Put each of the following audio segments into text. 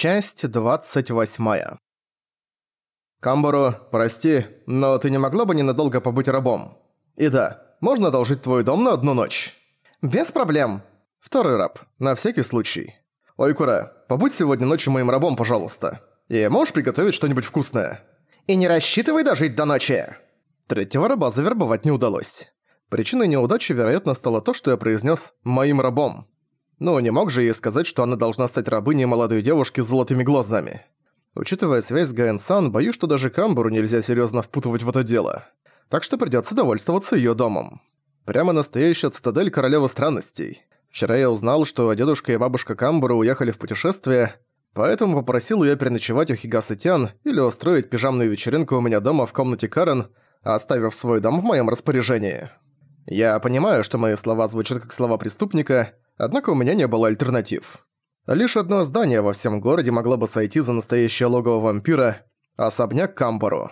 Часть 28. Камбару, прости, но ты не могла бы ненадолго побыть рабом? И да, можно одолжить твой дом на одну ночь? Без проблем. Второй раб, на всякий случай. Ойкура, побудь сегодня ночью моим рабом, пожалуйста. И можешь приготовить что-нибудь вкусное? И не рассчитывай дожить до ночи. Третьего раба завербовать не удалось. Причиной неудачи, вероятно, стало то, что я произнес «моим рабом». Но не мог же ей сказать, что она должна стать рабыней молодой девушки с золотыми глазами. Учитывая связь с Гаэн-сан, боюсь, что даже Камбуру нельзя серьезно впутывать в это дело. Так что придется довольствоваться ее домом. Прямо настоящая цитадель королевы странностей. Вчера я узнал, что дедушка и бабушка Камбуру уехали в путешествие, поэтому попросил ее переночевать у Хигасы Тян или устроить пижамную вечеринку у меня дома в комнате Карен, оставив свой дом в моем распоряжении. Я понимаю, что мои слова звучат как слова преступника, Однако у меня не было альтернатив. Лишь одно здание во всем городе могло бы сойти за настоящее логово вампира – особняк Камбару.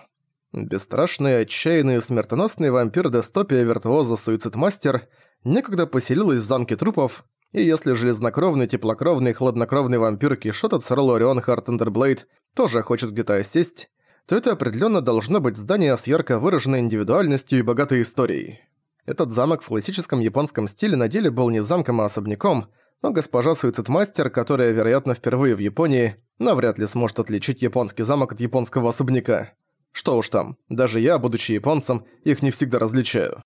Бесстрашный, отчаянный, смертоносный вампир Дестопия Виртуоза Суицидмастер некогда поселилась в замке трупов, и если железнокровный, теплокровный, хладнокровный вампир Кишот от Сорол Орион Хартендерблейд тоже хочет где-то осесть, то это определенно должно быть здание с ярко выраженной индивидуальностью и богатой историей. Этот замок в классическом японском стиле на деле был не замком, а особняком, но госпожа Суицидмастер, которая, вероятно, впервые в Японии, навряд ли сможет отличить японский замок от японского особняка. Что уж там, даже я, будучи японцем, их не всегда различаю.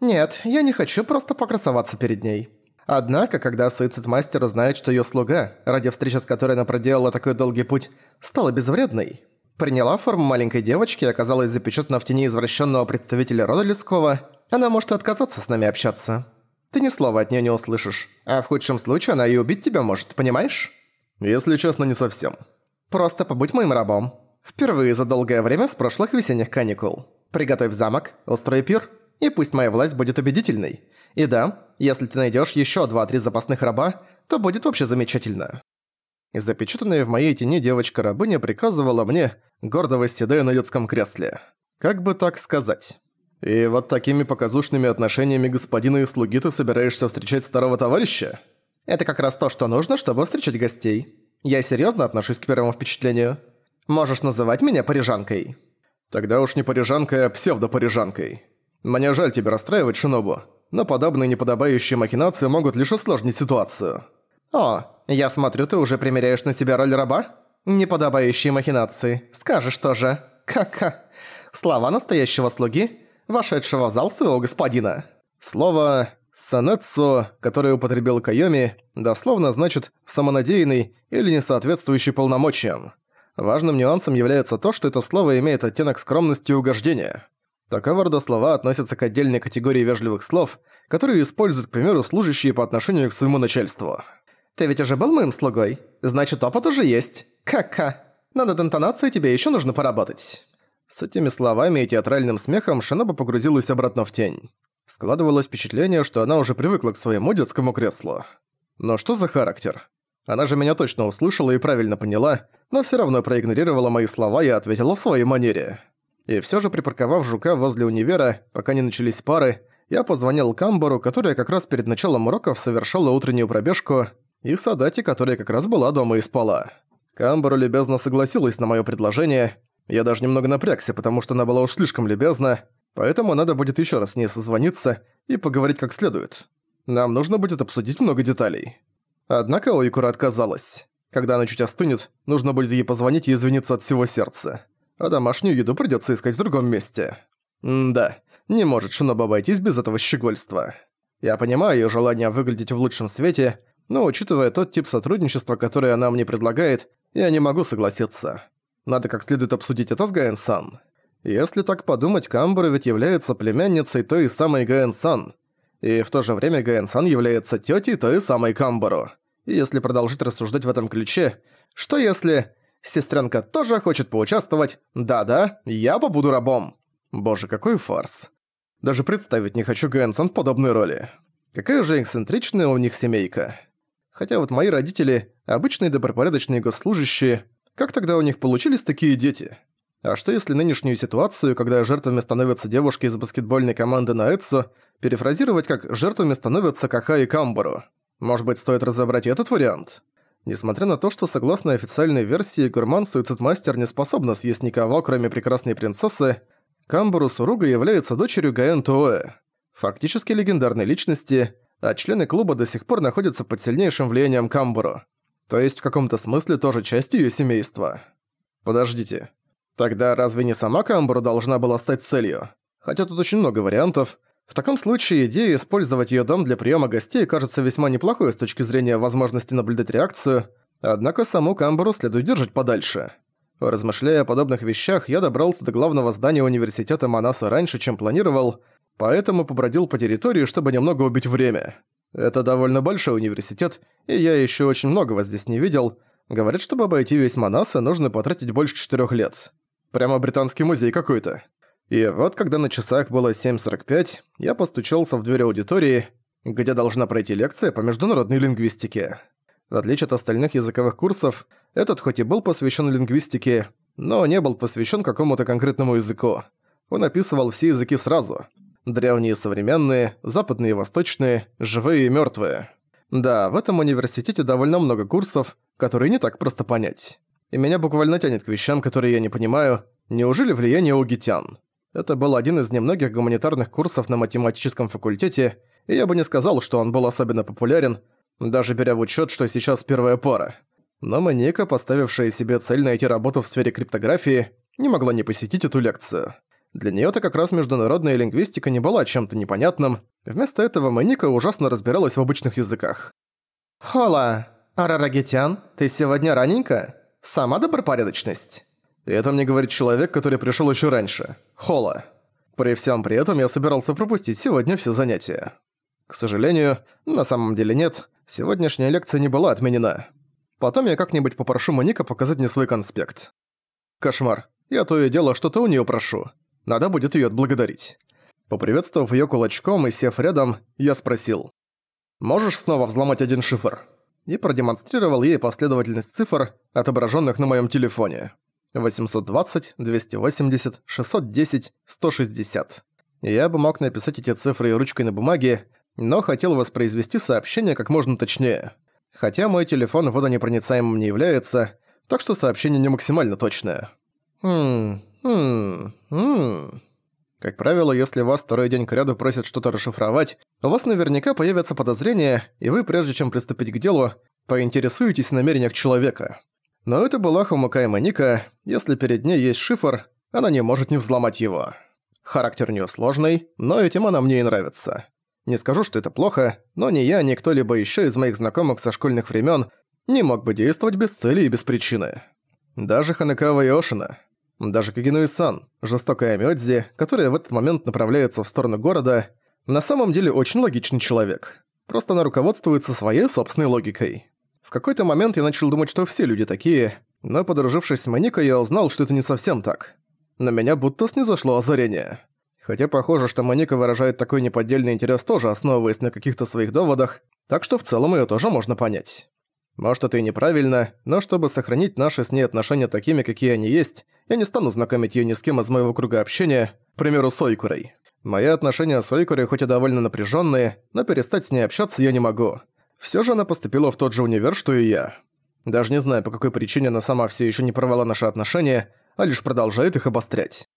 Нет, я не хочу просто покрасоваться перед ней. Однако, когда Суицидмастер узнает, что её слуга, ради встречи с которой она проделала такой долгий путь, стала безвредной, приняла форму маленькой девочки и оказалась запечатана в тени извращенного представителя рода людского, она может отказаться с нами общаться. Ты ни слова от нее не услышишь. А в худшем случае она и убить тебя может, понимаешь? Если честно, не совсем. Просто побудь моим рабом. Впервые за долгое время с прошлых весенних каникул. Приготовь замок, устрой пир, и пусть моя власть будет убедительной. И да, если ты найдешь еще два-три запасных раба, то будет вообще замечательно. Запечатанная в моей тени девочка-рабыня приказывала мне, гордо восседая на детском кресле. Как бы так сказать? «И вот такими показушными отношениями господина и слуги ты собираешься встречать старого товарища?» «Это как раз то, что нужно, чтобы встречать гостей. Я серьёзно отношусь к первому впечатлению. Можешь называть меня парижанкой». «Тогда уж не парижанкой, а псевдопарижанкой. Мне жаль тебя расстраивать, Шинобу, но подобные неподобающие махинации могут лишь усложнить ситуацию». «О, я смотрю, ты уже примеряешь на себя роль раба? Неподобающие махинации. Скажешь тоже. Ка-ка. Слова настоящего слуги вошедшего в зал своего господина. Слово «санэцу», которое употребил Кайоми, дословно значит «самонадеянный» или «не соответствующий полномочиям». Важным нюансом является то, что это слово имеет оттенок скромности и угождения. Такого рода слова относятся к отдельной категории вежливых слов, которые используют, к примеру, служащие по отношению к своему начальству. «Ты ведь уже был моим слугой? Значит, опыт уже есть. Ка-ка. Над интонацией тебе еще нужно поработать». С этими словами и театральным смехом Шиноба погрузилась обратно в тень. Складывалось впечатление, что она уже привыкла к своему детскому креслу. Но что за характер? Она же меня точно услышала и правильно поняла, но всё равно проигнорировала мои слова и ответила в своей манере. И всё же припарковав жука возле универа, пока не начались пары, я позвонил Камбару, которая как раз перед началом уроков совершала утреннюю пробежку, и Садати, которая как раз была дома и спала. Камбару любезно согласилась на моё предложение, я даже немного напрягся, потому что она была уж слишком любезна, поэтому надо будет еще раз с ней созвониться и поговорить как следует. Нам нужно будет обсудить много деталей. Однако Ойкура отказалась. Когда она чуть остынет, нужно будет ей позвонить и извиниться от всего сердца. А домашнюю еду придётся искать в другом месте. М да, не может Шиноба обойтись без этого щегольства. Я понимаю её желание выглядеть в лучшем свете, но учитывая тот тип сотрудничества, который она мне предлагает, я не могу согласиться. Надо как следует обсудить это с Гаэн-сан. Если так подумать, Камбура ведь является племянницей той самой Гаэн-сан. И в то же время Гаэн-сан является тётей той самой Камбуру. И если продолжить рассуждать в этом ключе, что если... Сестренка тоже хочет поучаствовать. Да-да, я побуду рабом. Боже, какой фарс. Даже представить не хочу Гэнсон в подобной роли. Какая же эксцентричная у них семейка. Хотя вот мои родители, обычные добропорядочные госслужащие, как тогда у них получились такие дети? А что если нынешнюю ситуацию, когда жертвами становятся девушки из баскетбольной команды на Эдсо, перефразировать как «жертвами становятся Каха и Камбару»? Может быть, стоит разобрать этот вариант? Несмотря на то, что согласно официальной версии, гурман-суицидмастер не способна съесть никого, кроме прекрасной принцессы, Камбуру Суруга является дочерью Гаэн Туэ, фактически легендарной личности, а члены клуба до сих пор находятся под сильнейшим влиянием Камбуру. То есть в каком-то смысле тоже часть её семейства. Подождите. Тогда разве не сама Камбуру должна была стать целью? Хотя тут очень много вариантов. В таком случае идея использовать её дом для приёма гостей кажется весьма неплохой с точки зрения возможности наблюдать реакцию, однако саму Камбуру следует держать подальше. Размышляя о подобных вещах, я добрался до главного здания университета Манаса раньше, чем планировал, поэтому побродил по территории, чтобы немного убить время. Это довольно большой университет, и я ещё очень многого здесь не видел. Говорят, чтобы обойти весь Манаса, нужно потратить больше четырёх лет. Прямо британский музей какой-то. И вот когда на часах было 7.45, я постучался в дверь аудитории, где должна пройти лекция по международной лингвистике. В отличие от остальных языковых курсов, этот хоть и был посвящен лингвистике, но не был посвящен какому-то конкретному языку. Он описывал все языки сразу. Древние и современные, западные и восточные, живые и мертвые. Да, в этом университете довольно много курсов, которые не так просто понять. И меня буквально тянет к вещам, которые я не понимаю. Неужели влияние угитян? Это был один из немногих гуманитарных курсов на математическом факультете, и я бы не сказал, что он был особенно популярен, даже беря в учет, что сейчас первая пара. Но Маника, поставившая себе цель найти работу в сфере криптографии, не могла не посетить эту лекцию. Для нее то как раз международная лингвистика не была чем-то непонятным, вместо этого Маника ужасно разбиралась в обычных языках. «Хола, Арарагетян, ты сегодня раненько? Сама добропорядочность?» И это мне говорит человек, который пришел еще раньше. Хола. При всем при этом я собирался пропустить сегодня все занятия. К сожалению, на самом деле нет, сегодняшняя лекция не была отменена. Потом я как-нибудь попрошу Моника показать мне свой конспект. Кошмар. Я то и дело что-то у нее прошу. Надо будет ее отблагодарить. Поприветствовав ее кулачком и сев рядом, я спросил. «Можешь снова взломать один шифр?» И продемонстрировал ей последовательность цифр, отображенных на моем телефоне. 820, 280, 610, 160. Я бы мог написать эти цифры и ручкой на бумаге, но хотел воспроизвести сообщение как можно точнее. Хотя мой телефон водонепроницаемым не является, так что сообщение не максимально точное. Хм, хм, хм. Как правило, если вас второй день кряду просят что-то расшифровать, у вас наверняка появятся подозрения, и вы, прежде чем приступить к делу, поинтересуетесь намерениях человека. Но это была Хумакайма Ника, если перед ней есть шифр, она не может не взломать его. Характер у неё сложный, но этим она мне и нравится. Не скажу, что это плохо, но ни я, ни кто-либо ещё из моих знакомых со школьных времён не мог бы действовать без цели и без причины. Даже Ханекава Йошина, даже Кагенуи-сан, жестокая Мёдзи, которая в этот момент направляется в сторону города, на самом деле очень логичный человек. Просто она руководствуется своей собственной логикой какой-то момент я начал думать, что все люди такие, но подружившись с Моникой, я узнал, что это не совсем так. На меня будто снизошло озарение. Хотя похоже, что Моника выражает такой неподдельный интерес тоже основываясь на каких-то своих доводах, так что в целом её тоже можно понять. Может, это и неправильно, но чтобы сохранить наши с ней отношения такими, какие они есть, я не стану знакомить её ни с кем из моего круга общения, к примеру, с Ойкурой. Мои отношения с Ойкурой хоть и довольно напряжённые, но перестать с ней общаться я не могу. Все же она поступила в тот же универ, что и я. Даже не знаю, по какой причине она сама все еще не порвала наши отношения, а лишь продолжает их обострять.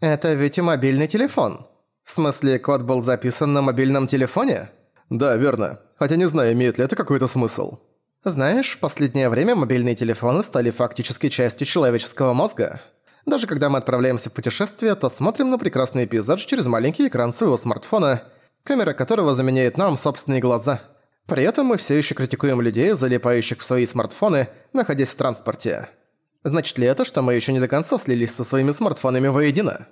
«Это ведь и мобильный телефон. В смысле, код был записан на мобильном телефоне?» «Да, верно. Хотя не знаю, имеет ли это какой-то смысл». «Знаешь, в последнее время мобильные телефоны стали фактически частью человеческого мозга. Даже когда мы отправляемся в путешествие, то смотрим на прекрасный пейзаж через маленький экран своего смартфона, камера которого заменяет нам собственные глаза». При этом мы все еще критикуем людей, залипающих в свои смартфоны, находясь в транспорте. Значит ли это, что мы еще не до конца слились со своими смартфонами воедино?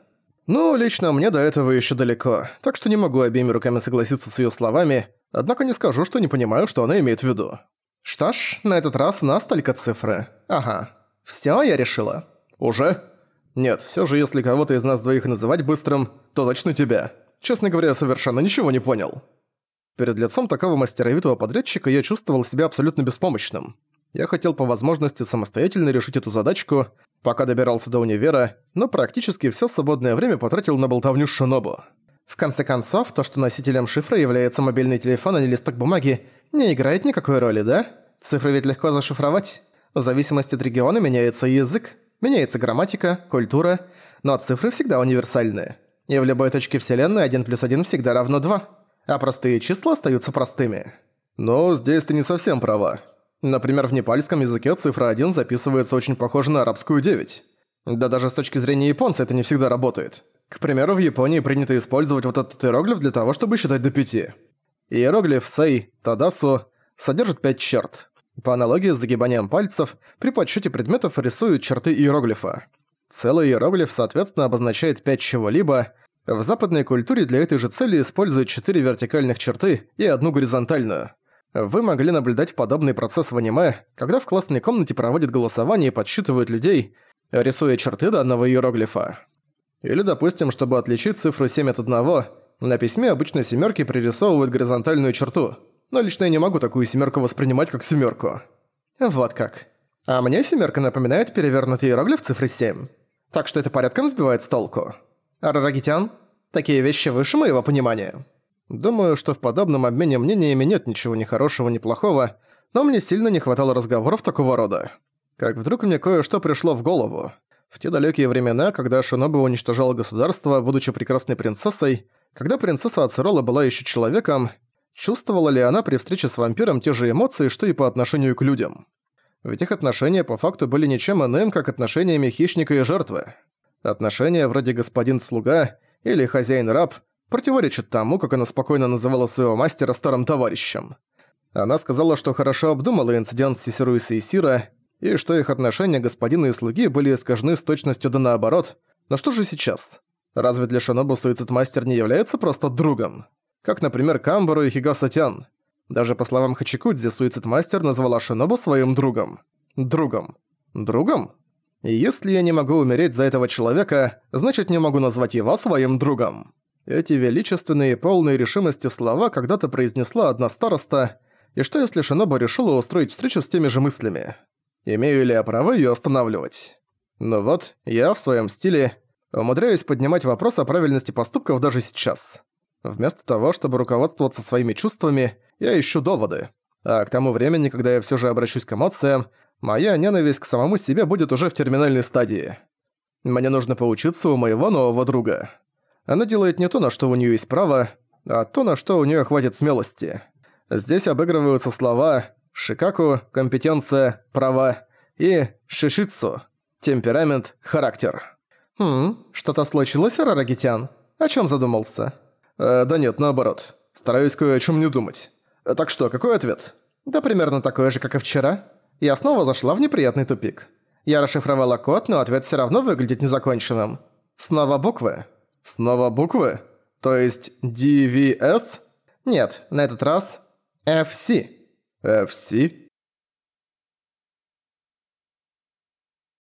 Ну, лично мне до этого еще далеко, так что не могу обеими руками согласиться с ее словами, однако не скажу, что не понимаю, что она имеет в виду. Что ж, на этот раз у нас только цифры. Ага. Все, я решила. Уже? Нет, все же если кого-то из нас двоих называть быстрым, то точно тебя. Честно говоря, я совершенно ничего не понял. Перед лицом такого мастеровитого подрядчика я чувствовал себя абсолютно беспомощным. Я хотел по возможности самостоятельно решить эту задачку, пока добирался до универа, но практически все свободное время потратил на болтовню с Шинобу. В конце концов, то, что носителем шифра является мобильный телефон, а не листок бумаги, не играет никакой роли, да? Цифры ведь легко зашифровать. В зависимости от региона меняется язык, меняется грамматика, культура, но цифры всегда универсальны. И в любой точке вселенной 1 плюс 1 всегда равно 2, а простые числа остаются простыми. Но здесь ты не совсем права. Например, в непальском языке цифра 1 записывается очень похоже на арабскую 9. Да даже с точки зрения японца это не всегда работает. К примеру, в Японии принято использовать вот этот иероглиф для того, чтобы считать до пяти. Иероглиф «сей» «тадасу» содержит пять черт. По аналогии с загибанием пальцев, при подсчете предметов рисуют черты иероглифа. Целый иероглиф, соответственно, обозначает пять чего-либо. В западной культуре для этой же цели используют четыре вертикальных черты и одну горизонтальную. Вы могли наблюдать подобный процесс в аниме, когда в классной комнате проводят голосование и подсчитывают людей, рисуя черты данного иероглифа. Или, допустим, чтобы отличить цифру 7 от 1, на письме обычно семерки пририсовывают горизонтальную черту, но лично я не могу такую семерку воспринимать как семерку. Вот как. А мне семерка напоминает перевернутый иероглиф цифры 7. Так что это порядком сбивает с толку. Арарагитян, такие вещи выше моего понимания. Думаю, что в подобном обмене мнениями нет ничего ни хорошего, ни плохого, но мне сильно не хватало разговоров такого рода. Как вдруг мне кое-что пришло в голову. В те далекие времена, когда Шиноби уничтожала государство, будучи прекрасной принцессой, когда принцесса Ацерола была еще человеком, чувствовала ли она при встрече с вампиром те же эмоции, что и по отношению к людям? Ведь их отношения по факту были ничем иным, как отношениями хищника и жертвы. Отношения вроде господин-слуга или хозяин-раб – противоречит тому, как она спокойно называла своего мастера старым товарищем. Она сказала, что хорошо обдумала инцидент с Сисеру и Сейсира, и что их отношения господина и слуги были искажены с точностью да наоборот. Но что же сейчас? Разве для Шинобу суицид-мастер не является просто другом? Как, например, Камбару и Хигасатян. Даже по словам Хачикудзи, суицид-мастер назвала Шинобу своим другом. Другом. Другом? И если я не могу умереть за этого человека, значит не могу назвать его своим другом. Эти величественные, полные решимости слова когда-то произнесла одна староста, и что если Шиноба решила устроить встречу с теми же мыслями? Имею ли я право её останавливать? Ну вот, я в своём стиле умудряюсь поднимать вопрос о правильности поступков даже сейчас. Вместо того, чтобы руководствоваться своими чувствами, я ищу доводы. А к тому времени, когда я всё же обращусь к эмоциям, моя ненависть к самому себе будет уже в терминальной стадии. Мне нужно поучиться у моего нового друга. Она делает не то, на что у нее есть право, а то, на что у нее хватит смелости. Здесь обыгрываются слова «шикаку», «компетенция», «права» и «шишицу», «темперамент», «характер». «Хм, что-то случилось, Рарагитян? О чем задумался?» э, «Да нет, наоборот. Стараюсь кое о чем не думать. Так что, какой ответ?» «Да примерно такой же, как и вчера. Я снова зашла в неприятный тупик. Я расшифровала код, но ответ все равно выглядит незаконченным. Снова буквы». Снова буквы? То есть DVS? Нет, на этот раз FC. FC?